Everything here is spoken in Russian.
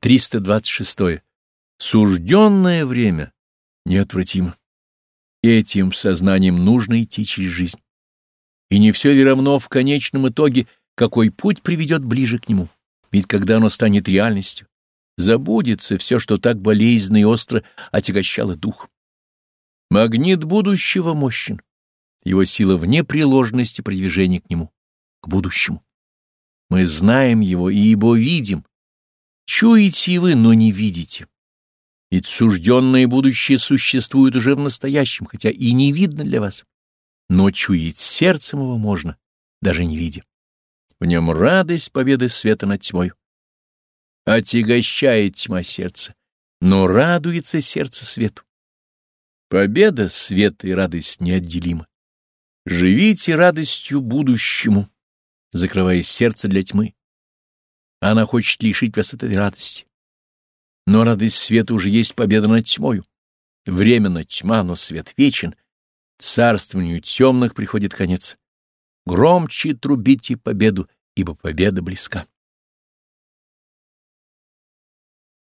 326. Сужденное время неотвратимо. Этим сознанием нужно идти через жизнь. И не все ли равно в конечном итоге, какой путь приведет ближе к нему? Ведь когда оно станет реальностью, забудется все, что так болезненно и остро отягощало дух. Магнит будущего мощен. Его сила в непреложности продвижения к нему, к будущему. Мы знаем его и его видим. Чуете вы, но не видите. Ведь сужденное будущее существует уже в настоящем, хотя и не видно для вас. Но чуять сердцем его можно, даже не видя. В нем радость победы света над тьмой. Отягощает тьма сердце, но радуется сердце свету. Победа, свет и радость неотделимы. Живите радостью будущему, закрывая сердце для тьмы. Она хочет лишить вас этой радости. Но радость света уже есть победа над тьмою. Временно тьма, но свет вечен. Царствованию темных приходит конец. Громче трубите победу, ибо победа близка.